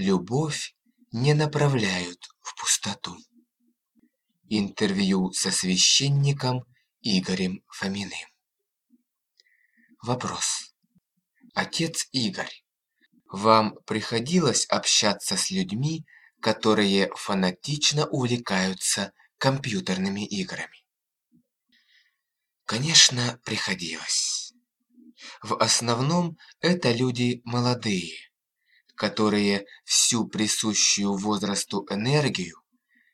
любовь не направляют в пустоту. Интервью со священником Игорем Фоминым. Вопрос. Отец Игорь, вам приходилось общаться с людьми, которые фанатично увлекаются компьютерными играми? Конечно, приходилось. В основном это люди молодые, которые всю присущую возрасту энергию,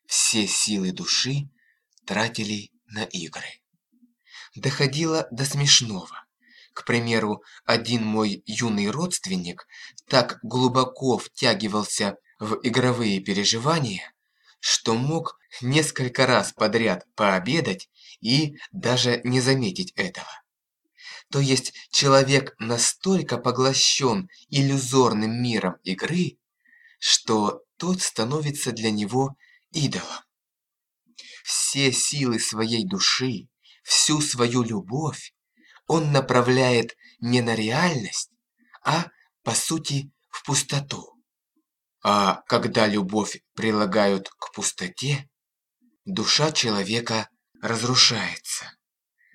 все силы души тратили на игры. Доходило до смешного. К примеру, один мой юный родственник так глубоко втягивался в игровые переживания, что мог несколько раз подряд пообедать и даже не заметить этого. То есть человек настолько поглощен иллюзорным миром игры, что тот становится для него идолом. Все силы своей души, всю свою любовь он направляет не на реальность, а, по сути, в пустоту. А когда любовь прилагают к пустоте, душа человека разрушается.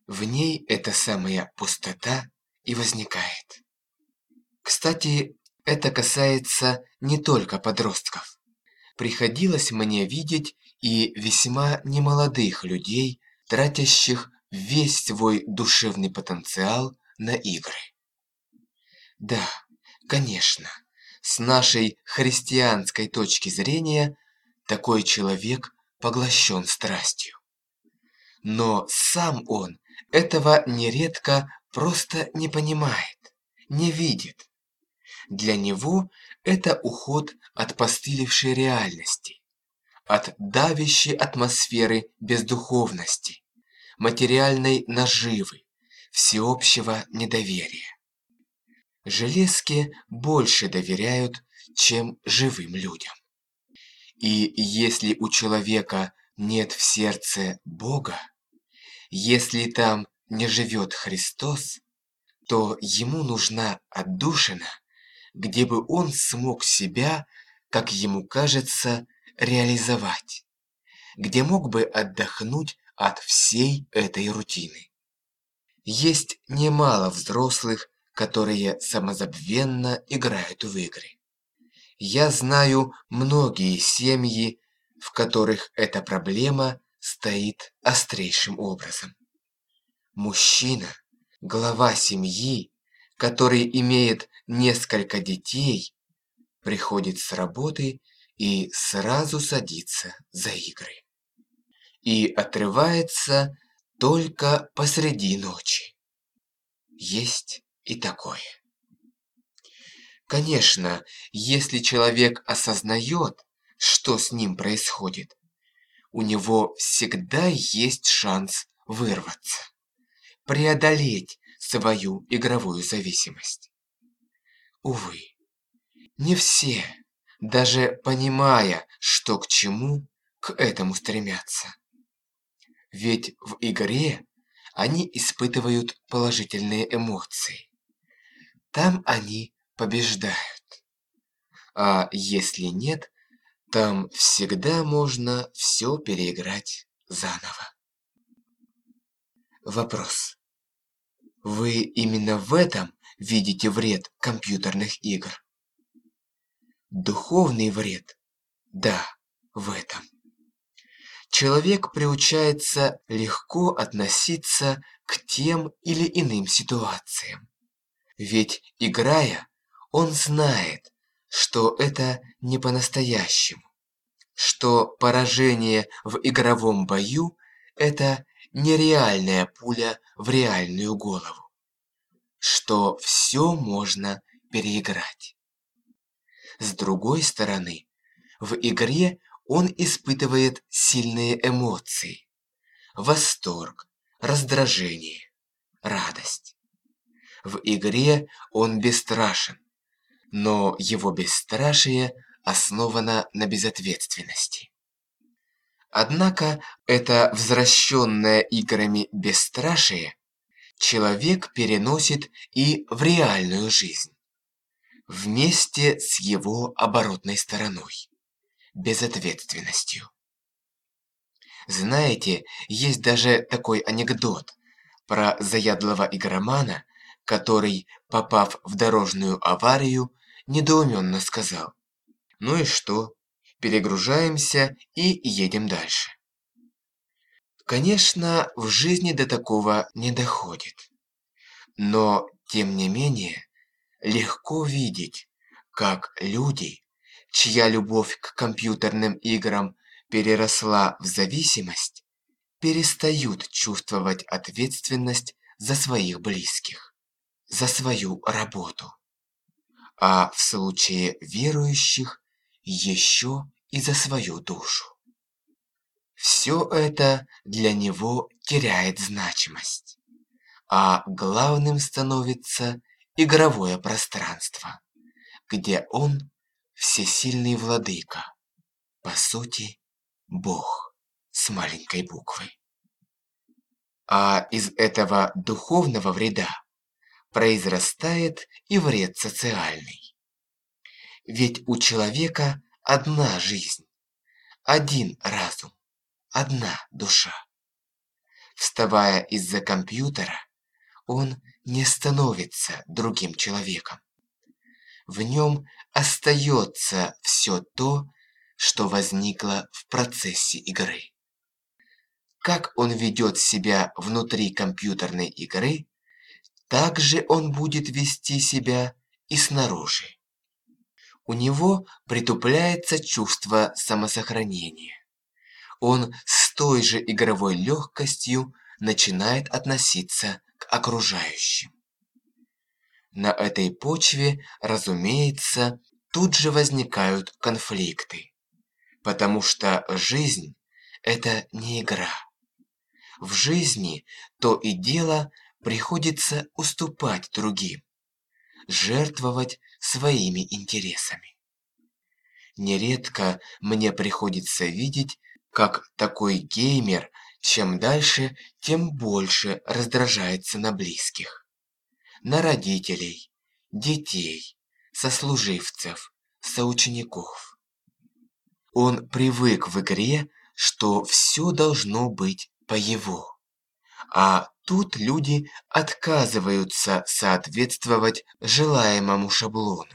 В ней эта самая пустота и возникает. Кстати, это касается не только подростков. Приходилось мне видеть и весьма немолодых людей, тратящих весь свой душевный потенциал на игры. Да, конечно, с нашей христианской точки зрения такой человек поглощен страстью. Но сам он этого нередко просто не понимает, не видит. Для него это уход от постылившей реальности, от давящей атмосферы бездуховности, материальной наживы, всеобщего недоверия. Железки больше доверяют, чем живым людям. И если у человека нет в сердце Бога, если там не живет Христос, то ему нужна отдушина, где бы он смог себя, как ему кажется, реализовать, где мог бы отдохнуть от всей этой рутины. Есть немало взрослых, которые самозабвенно играют в игры. Я знаю многие семьи, в которых эта проблема стоит острейшим образом. Мужчина, глава семьи, который имеет несколько детей, приходит с работы и сразу садится за игры. И отрывается только посреди ночи. Есть и такое. Конечно, если человек осознает, что с ним происходит, у него всегда есть шанс вырваться, преодолеть свою игровую зависимость. Увы, не все, даже понимая, что к чему, к этому стремятся. Ведь в игре они испытывают положительные эмоции. Там они побеждают. А если нет, там всегда можно все переиграть заново. Вопрос. Вы именно в этом видите вред компьютерных игр? Духовный вред? Да, в этом. Человек приучается легко относиться к тем или иным ситуациям. Ведь, играя, он знает, что это не по-настоящему, что поражение в игровом бою – это нереальная пуля в реальную голову, что все можно переиграть. С другой стороны, в игре он испытывает сильные эмоции – восторг, раздражение, радость. В игре он бесстрашен, но его бесстрашие основано на безответственности. Однако это возвращенное играми бесстрашие человек переносит и в реальную жизнь. вместе с его оборотной стороной – безответственностью. Знаете, есть даже такой анекдот про заядлого игромана, который, попав в дорожную аварию, недоуменно сказал «Ну и что? Перегружаемся и едем дальше». Конечно, в жизни до такого не доходит. Но, тем не менее, легко видеть, как люди, чья любовь к компьютерным играм переросла в зависимость, перестают чувствовать ответственность за своих близких, за свою работу. А в случае верующих еще и за свою душу. Все это для него теряет значимость. А главным становится игровое пространство, где он всесильный владыка, по сути, Бог с маленькой буквы. А из этого духовного вреда произрастает и вред социальный. Ведь у человека одна жизнь, один разум, одна душа. Вставая из-за компьютера, он не становится другим человеком. В нем остается все то, что возникло в процессе игры. Как он ведет себя внутри компьютерной игры, так же он будет вести себя и снаружи. У него притупляется чувство самосохранения. Он с той же игровой легкостью начинает относиться к окружающим. На этой почве, разумеется, тут же возникают конфликты потому что жизнь – это не игра. В жизни то и дело приходится уступать другим, жертвовать своими интересами. Нередко мне приходится видеть, как такой геймер чем дальше, тем больше раздражается на близких. На родителей, детей, сослуживцев, соучеников. Он привык в игре, что все должно быть по его. А тут люди отказываются соответствовать желаемому шаблону.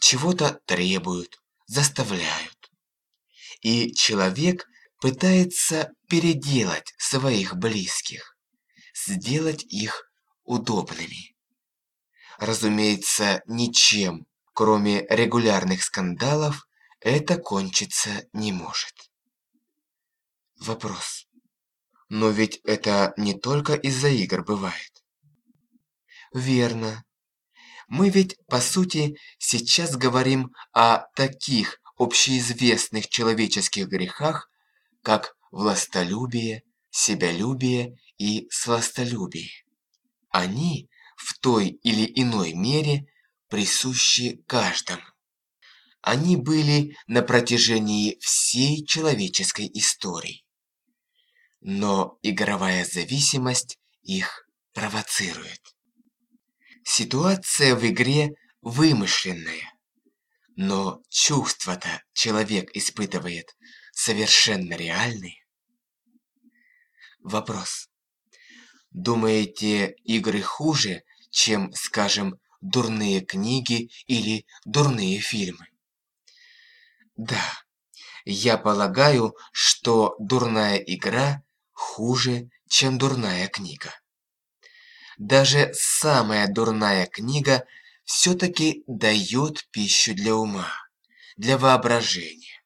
Чего-то требуют, заставляют. И человек пытается переделать своих близких, сделать их удобными. Разумеется, ничем, кроме регулярных скандалов, это кончиться не может. Вопрос. Но ведь это не только из-за игр бывает. Верно. Мы ведь, по сути, сейчас говорим о таких общеизвестных человеческих грехах, как властолюбие, себялюбие и сластолюбие. Они в той или иной мере присущи каждому. Они были на протяжении всей человеческой истории. Но игровая зависимость их провоцирует. Ситуация в игре вымышленная, но чувства-то человек испытывает совершенно реальные. Вопрос. Думаете, игры хуже, чем, скажем, дурные книги или дурные фильмы? Да, я полагаю, что дурная игра хуже, чем дурная книга. Даже самая дурная книга все-таки дает пищу для ума, для воображения.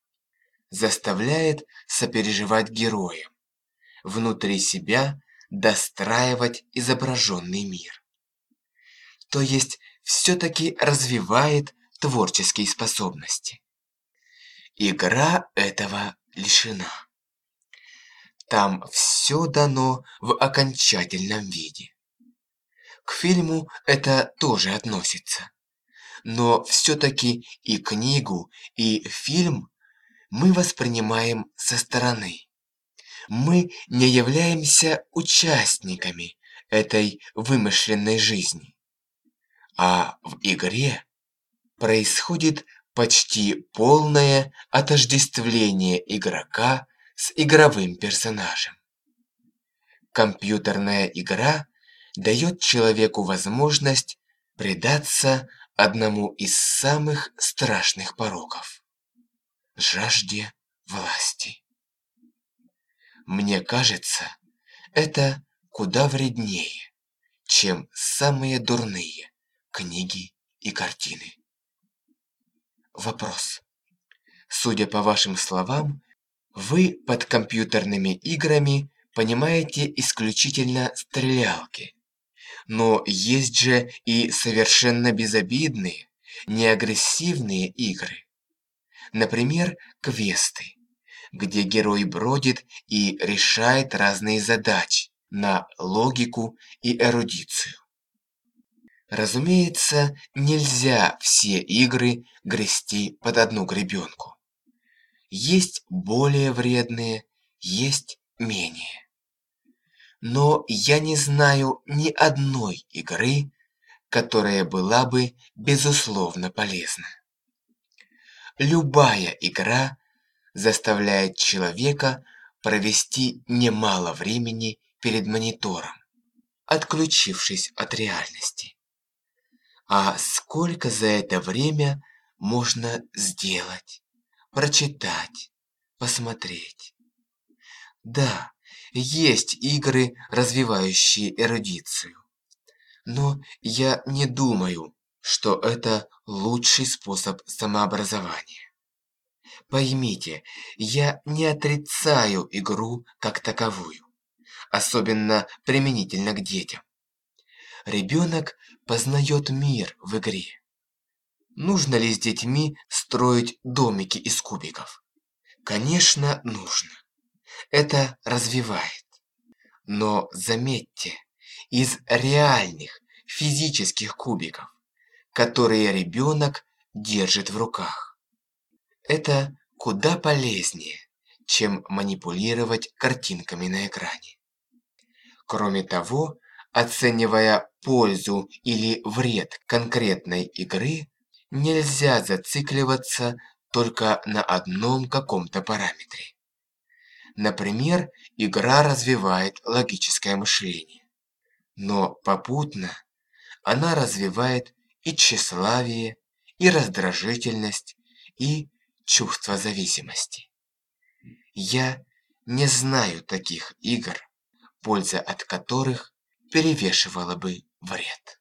Заставляет сопереживать героям, внутри себя достраивать изображенный мир. То есть все-таки развивает творческие способности. Игра этого лишена. Там все дано в окончательном виде. К фильму это тоже относится. Но все-таки и книгу, и фильм мы воспринимаем со стороны. Мы не являемся участниками этой вымышленной жизни. А в игре происходит почти полное отождествление игрока с игровым персонажем. Компьютерная игра дает человеку возможность предаться одному из самых страшных пороков – жажде власти. Мне кажется, это куда вреднее, чем самые дурные книги и картины. Вопрос. Судя по вашим словам, вы под компьютерными играми понимаете исключительно стрелялки. Но есть же и совершенно безобидные, неагрессивные игры. Например, квесты, где герой бродит и решает разные задачи на логику и эрудицию. Разумеется, нельзя все игры грести под одну гребенку. Есть более вредные, есть менее. Но я не знаю ни одной игры, которая была бы безусловно полезна. Любая игра заставляет человека провести немало времени перед монитором, отключившись от реальности. А сколько за это время можно сделать, прочитать, посмотреть? Да, есть игры, развивающие эрудицию. Но я не думаю, что это лучший способ самообразования. Поймите, я не отрицаю игру как таковую, особенно применительно к детям. Ребенок познает мир в игре. Нужно ли с детьми строить домики из кубиков? Конечно, нужно. Это развивает. Но заметьте, из реальных физических кубиков, которые ребенок держит в руках. Это куда полезнее, чем манипулировать картинками на экране. Кроме того, Оценивая пользу или вред конкретной игры, нельзя зацикливаться только на одном каком-то параметре. Например, игра развивает логическое мышление. Но попутно она развивает и тщеславие, и раздражительность, и чувство зависимости. Я не знаю таких игр, польза от которых перевешивало бы вред.